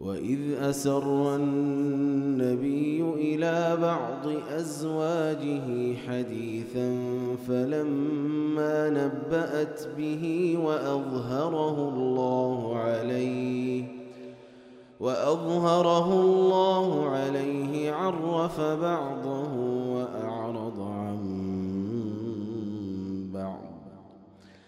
وإذ أسر النبي إلى بعض أزواجه حديثا فلما نبأت به وأظهره الله عليه وأظهره الله عليه عرف بعضه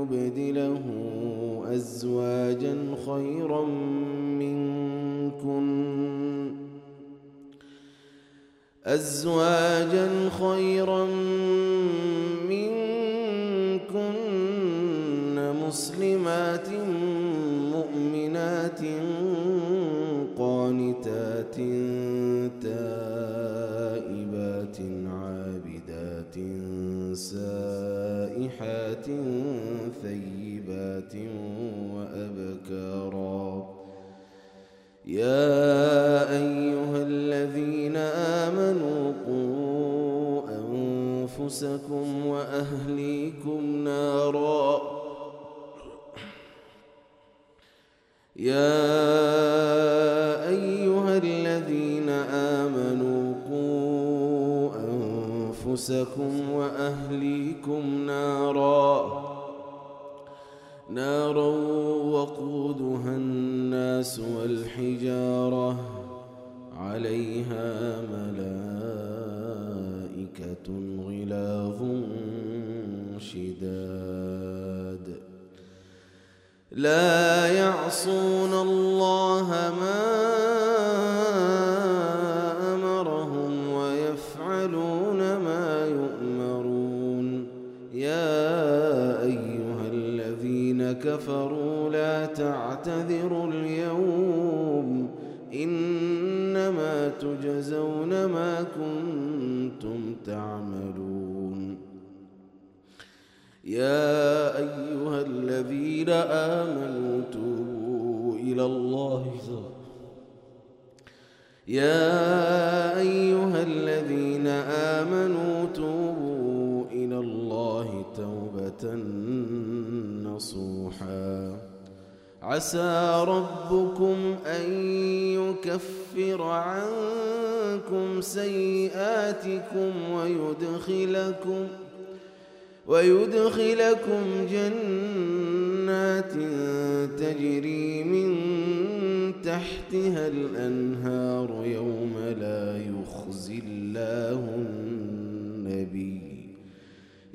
يبدله أزواجا خيرا منكن. أزواجا خيرا منكن مسلمات مؤمنات قانتات تائبات عابدات سائحات ثيبات وأبكارا. يا أيها الذين آمنوا قوا أنفسكم وأهليكم نارا. يا أيها الذين آمنوا قوا أنفسكم وأهليكم نارا. نارا وقودها الناس والحجارة عليها ملائكة غلاظ شداد. لا يعصون الله ما تعتذروا اليوم إنما تجزون ما كنتم تعملون. يا أيها الذين آمنوا توبوا إلى الله. يا أيها الذين آمنوا توبوا إلى الله توبة نصوحا. عسى ربكم أن يكفر عنكم سيئاتكم ويدخلكم ويدخلكم جنات تجري من تحتها الأنهار يوم لا يخزي الله النبي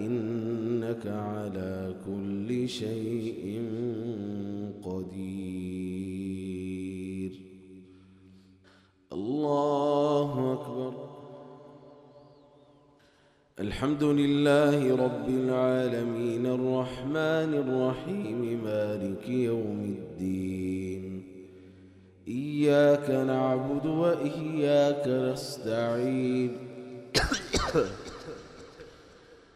إنك على كل شيء قدير. الله أكبر. الحمد لله رب العالمين. الرحمن الرحيم. مالك يوم الدين. إياك نعبد وإياك نستعين.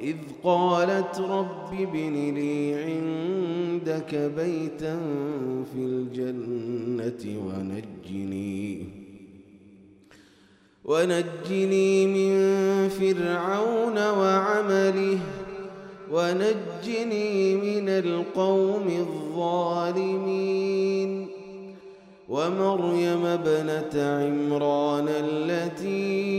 إذ قالت رب ابن لي عندك بيتا في الجنة ونجني ونجني من فرعون وعمله ونجني من القوم الظالمين ومريم ابنة عمران التي